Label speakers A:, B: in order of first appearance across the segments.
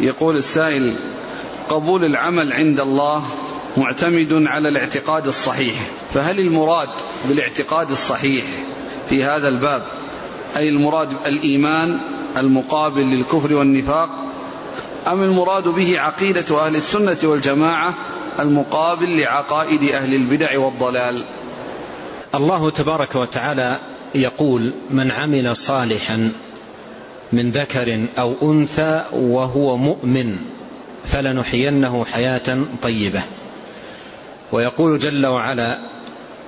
A: يقول السائل قبول العمل عند الله معتمد على الاعتقاد الصحيح فهل المراد بالاعتقاد الصحيح في هذا الباب أي المراد الإيمان المقابل للكفر والنفاق أم المراد به عقيدة أهل السنة والجماعة المقابل لعقائد أهل البدع والضلال؟
B: الله تبارك وتعالى يقول من عمل صالحا من ذكر أو أنثى وهو مؤمن فلنحيينه حياة طيبة. ويقول جل وعلا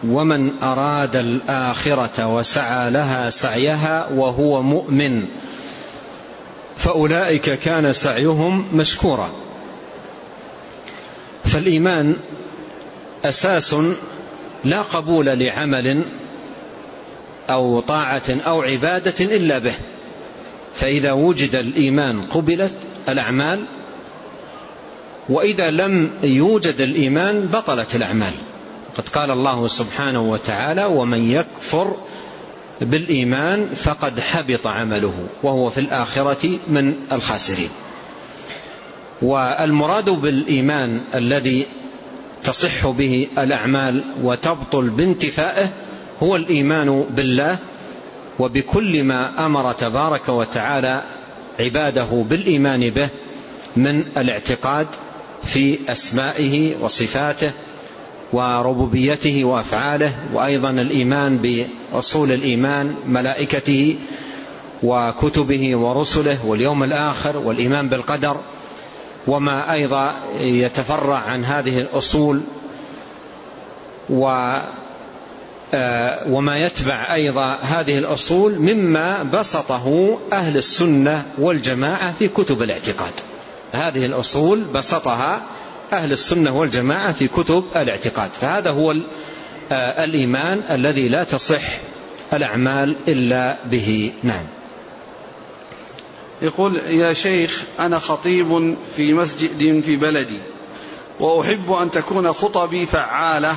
B: ومن أراد الآخرة وسعى لها سعيها وهو مؤمن فأولئك كان سعيهم مشكورا. فالإيمان أساس لا قبول لعمل أو طاعة أو عبادة إلا به. فإذا وجد الإيمان قبلت الأعمال وإذا لم يوجد الإيمان بطلت الأعمال. قد قال الله سبحانه وتعالى ومن يكفر بالإيمان فقد حبط عمله وهو في الآخرة من الخاسرين. والمراد بالإيمان الذي تصح به الأعمال وتبطل بانتفائه هو الإيمان بالله وبكل ما أمر تبارك وتعالى عباده بالإيمان به من الاعتقاد في أسمائه وصفاته وربوبيته وأفعاله وأيضا الإيمان بأصول الإيمان ملائكته وكتبه ورسله واليوم الآخر والإيمان بالقدر وما أيضا يتفرع عن هذه الأصول و وما يتبع أيضا هذه الأصول مما بسطه أهل السنة والجماعة في كتب الاعتقاد. هذه الأصول بسطها أهل السنة والجماعة في كتب الاعتقاد. فهذا هو آه، الإيمان الذي لا تصح الأعمال إلا به. نعم.
A: يقول يا شيخ أنا خطيب في مسجد في بلدي وأحب أن تكون خطبي فعالة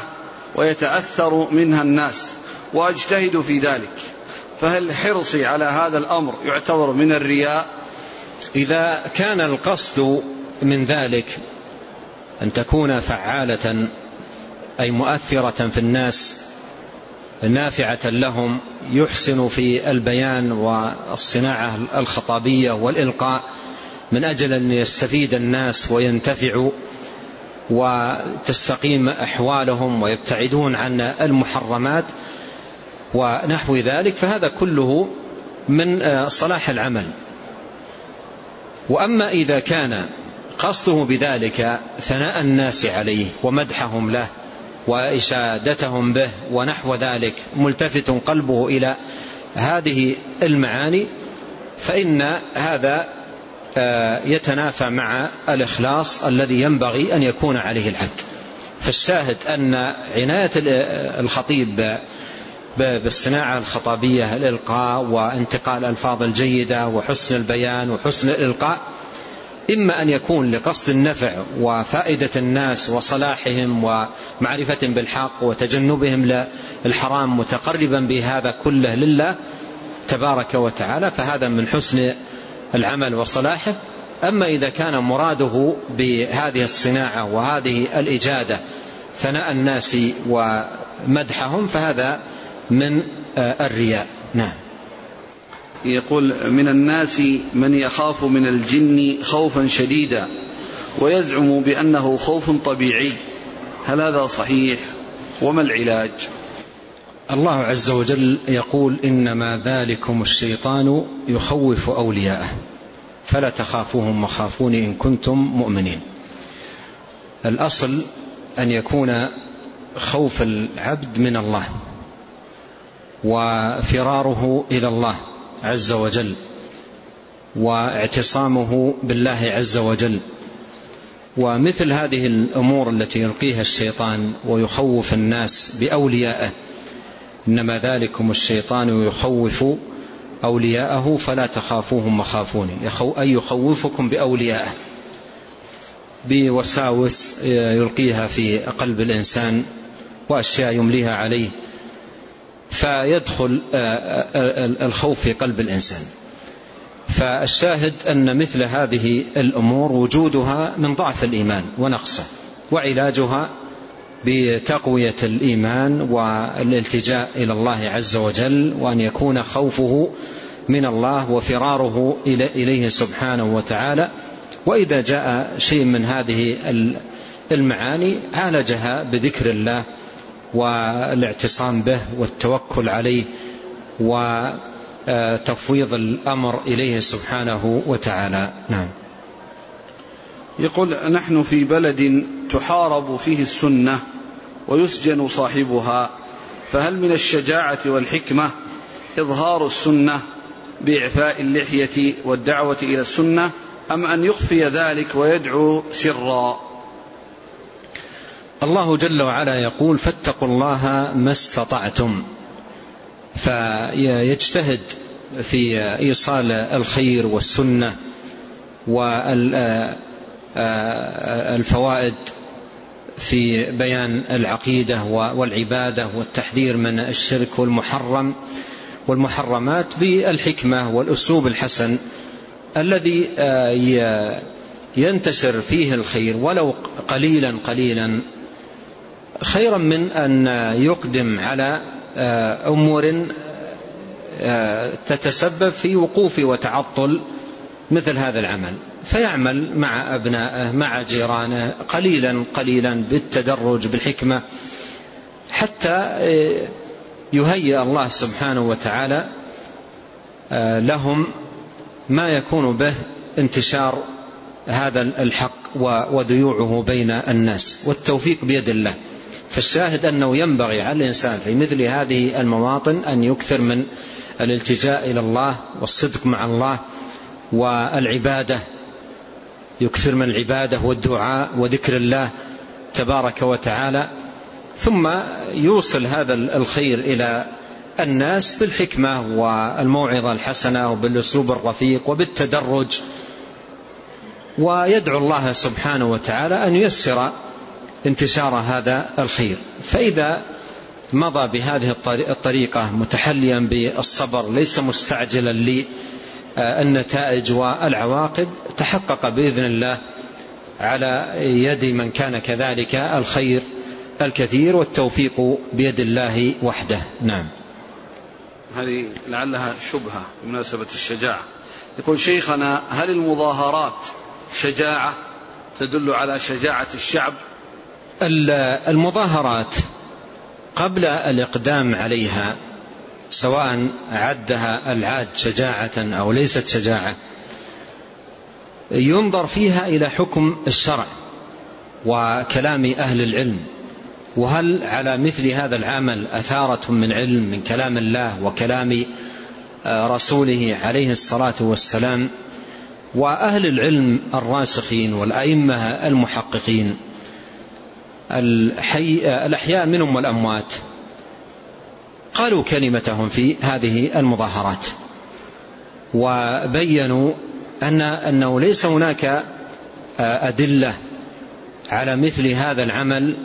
A: ويتأثر منها الناس وأجتهد في ذلك. فهل حرصي على هذا الأمر يعتبر من الرياء؟
B: إذا كان القصد من ذلك أن تكون فعالة أي مؤثرة في الناس نافعة لهم يحسن في البيان والصناعة الخطابية والإلقاء من أجل أن يستفيد الناس وينتفعوا وتستقيم أحوالهم ويبتعدون عن المحرمات ونحو ذلك فهذا كله من صلاح العمل. وأما إذا كان قصده بذلك ثناء الناس عليه ومدحهم له وإشادتهم به ونحو ذلك ملتفت قلبه إلى هذه المعاني فإن هذا آه، يتنافى مع الإخلاص الذي ينبغي أن يكون عليه العبد فالشاهد أن عناية الخطيب بالصناعة الخطابية الإلقاء وانتقال الألفاظ الجيدة وحسن البيان وحسن الإلقاء إما أن يكون لقصد النفع وفائدة الناس وصلاحهم ومعرفة بالحق وتجنبهم للحرام متقربا بهذا كله لله تبارك وتعالى فهذا من حسن العمل وصلاحه. أما إذا كان مراده بهذه الصناعة وهذه الإجادة ثناء الناس ومدحهم فهذا من الرياء. نعم.
A: يقول من الناس من يخاف من الجن خوفا شديدا ويزعم بأنه خوف طبيعي. هل هذا صحيح؟ وما العلاج؟
B: الله عز وجل يقول إنما ذلكم الشيطان يخوف أولياءه فلا تخافوهم وخافون إن كنتم مؤمنين. الأصل أن يكون خوف العبد من الله وفراره إلى الله عز وجل واعتصامه بالله عز وجل. ومثل هذه الأمور التي يلقيها الشيطان ويخوف الناس بأوليائه إنما ذلكم الشيطان يخوف أولياءه فلا تخافوهم وخافوني. أي يخوفكم بأوليائه. بوساوس يلقيها في قلب الإنسان وأشياء يمليها عليه فيدخل الخوف في قلب الإنسان. فالشاهد أن مثل هذه الأمور وجودها من ضعف الإيمان ونقصه وعلاجها بتقوية الإيمان والالتجاء إلى الله عز وجل وأن يكون خوفه من الله وفراره إليه سبحانه وتعالى. وإذا جاء شيء من هذه المعاني عالجها بذكر الله والاعتصام به والتوكل عليه وتفويض الأمر إليه سبحانه وتعالى. نعم.
A: يقول نحن في بلد تحارب فيه السنة ويسجن صاحبها فهل من الشجاعة والحكمة إظهار السنة بإعفاء اللحية والدعوة إلى السنة أم أن يخفي ذلك ويدعو سرا؟
B: الله جل وعلا يقول فاتقوا الله ما استطعتم. فيجتهد في إيصال الخير والسنة والفوائد في بيان العقيدة والعبادة والتحذير من الشرك والمحرم والمحرمات بالحكمة والأسلوب الحسن الذي ينتشر فيه الخير ولو قليلا قليلا خيرا من أن يقدم على أمور تتسبب في وقوف وتعطل مثل هذا العمل. فيعمل مع أبنائه مع جيرانه قليلا قليلا بالتدرج بالحكمة حتى يهيئ الله سبحانه وتعالى لهم ما يكون به انتشار هذا الحق وذيوعه بين الناس. والتوفيق بيد الله. فالشاهد أنه ينبغي على الإنسان في مثل هذه المواطن أن يكثر من الالتجاء إلى الله والصدق مع الله. والعبادة. يكثر من العبادة والدعاء وذكر الله تبارك وتعالى ثم يوصل هذا الخير إلى الناس بالحكمة والموعظة الحسنة وبالأسلوب الرفيق وبالتدرج. ويدعو الله سبحانه وتعالى أن ييسر انتشار هذا الخير. فإذا مضى بهذه الطريقة متحليا بالصبر ليس مستعجلا للنتائج والعواقب تحقق بإذن الله على يد من كان كذلك الخير الكثير والتوفيق بيد الله وحده. نعم.
A: هذه لعلها شبهة بمناسبة الشجاعة. يقول شيخنا هل المظاهرات شجاعة تدل على شجاعة الشعب؟
B: المظاهرات قبل الإقدام عليها سواء عدها العاد شجاعة أو ليست شجاعة ينظر فيها إلى حكم الشرع وكلام أهل العلم. وهل على مثل هذا العمل أثارة من علم من كلام الله وكلام رسوله عليه الصلاة والسلام؟ وأهل العلم الراسخين والأئمة المحققين الحي الأحياء منهم والأموات قالوا كلمتهم في هذه المظاهرات وبينوا أن أنه ليس هناك أدلة على مثل هذا العمل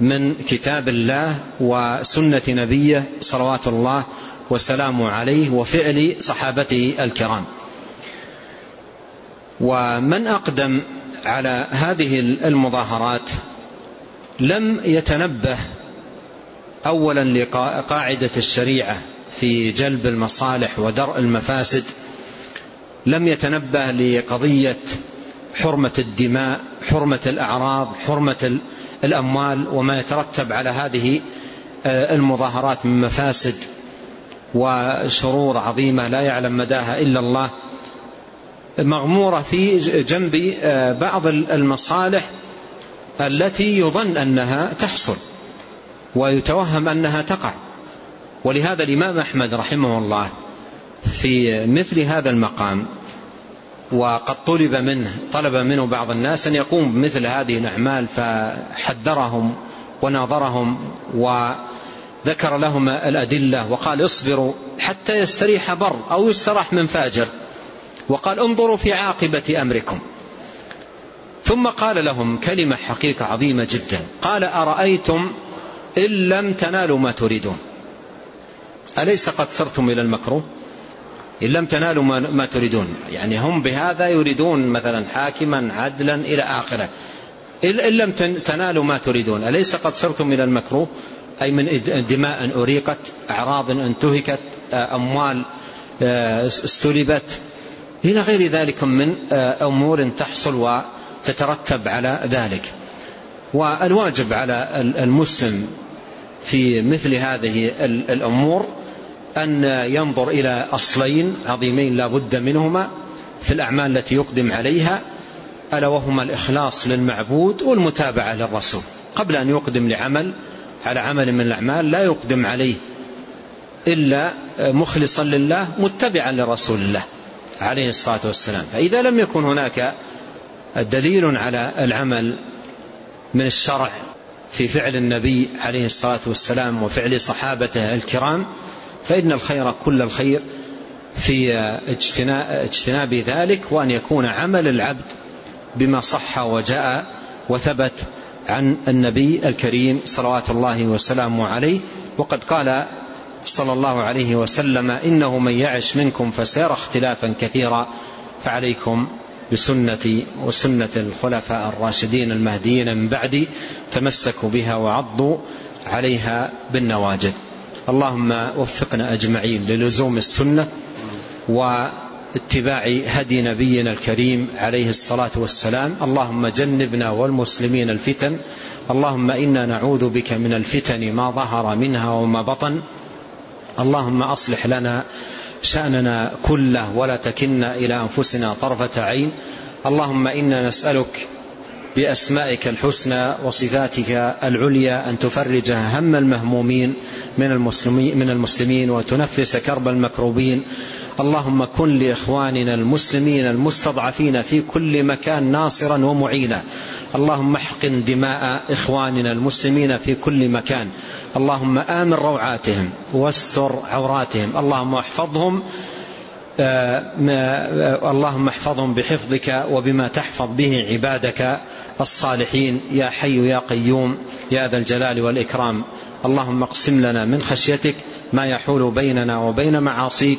B: من كتاب الله وسنة نبيه صلوات الله وسلامه عليه وفعل صحابته الكرام. ومن أقدم على هذه المظاهرات لم يتنبه أولا لقاعدة الشريعة في جلب المصالح ودرء المفاسد لم يتنبه لقضية حرمة الدماء حرمة الأعراض حرمة الأموال وما يترتب على هذه المظاهرات من مفاسد وشرور عظيمة لا يعلم مداها إلا الله مغمورة في جنب بعض المصالح التي يظن أنها تحصل. ويتوهم أنها تقع. ولهذا الإمام أحمد رحمه الله في مثل هذا المقام وقد طلب منه طلب منه بعض الناس أن يقوم بمثل هذه الأعمال فحذرهم وناظرهم وذكر لهم الأدلة وقال اصبروا حتى يستريح بر أو يستراح من فاجر وقال انظروا في عاقبة أمركم. ثم قال لهم كلمة حقيقة عظيمة جدا قال أرأيتم إن لم تنالوا ما تريدون. أليس قد صرتم إلى المكروه؟ إن لم تنالوا ما تريدون. يعني هم بهذا يريدون مثلا حاكما عدلا إلى آخره. إن لم تنالوا ما تريدون. أليس قد صرتم إلى المكروه؟ أي من دماء أريقت أعراض انتهكت أموال استلبت. إلى غير ذلك من أمور تحصل وتترتب على ذلك. والواجب على المسلم في مثل هذه الأمور أن ينظر إلى أصلين عظيمين لا بد منهما في الأعمال التي يقدم عليها ألا وهما الإخلاص للمعبود والمتابعة للرسول. قبل أن يقدم لعمل على عمل من الأعمال لا يقدم عليه إلا مخلصا لله متبعا لرسول الله عليه الصلاة والسلام. فإذا لم يكن هناك دليل على العمل من الشرع في فعل النبي عليه الصلاة والسلام وفعل صحابته الكرام فإن الخير كل الخير في اجتناب ذلك وأن يكون عمل العبد بما صح وجاء وثبت عن النبي الكريم صلوات الله وسلامه عليه. وقد قال صلى الله عليه وسلم إنه من يعش منكم فسيرى اختلافا كثيرا فعليكم بسنتي وسنة الخلفاء الراشدين المهديين من بعدي تمسكوا بها وعضوا عليها بالنواجذ. اللهم وفقنا أجمعين للزوم السنة واتباع هدي نبينا الكريم عليه الصلاة والسلام. اللهم جنبنا والمسلمين الفتن. اللهم إنا نعوذ بك من الفتن ما ظهر منها وما بطن. اللهم أصلح لنا شأننا كله ولا تكلنا إلى أنفسنا طرفة عين. اللهم إنا نسألك بأسمائك الحسنى وصفاتك العليا أن تفرج هم المهمومين من المسلمين, من المسلمين وتنفس كرب المكروبين. اللهم كن لإخواننا المسلمين المستضعفين في كل مكان ناصرا ومعينا. اللهم احقن دماء إخواننا المسلمين في كل مكان. اللهم آمن روعاتهم واستر عوراتهم. اللهم احفظهم آه، آه، اللهم احفظهم بحفظك وبما تحفظ به عبادك الصالحين. يا حي يا قيوم يا ذا الجلال والإكرام. اللهم اقسم لنا من خشيتك ما يحول بيننا وبين معاصيك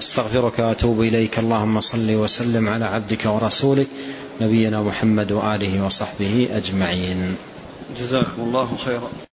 B: أستغفرك وأتوب إليك. اللهم صل وسلم على عبدك ورسولك نبينا محمد وآله وصحبه أجمعين.
A: جزاكم الله خيرا.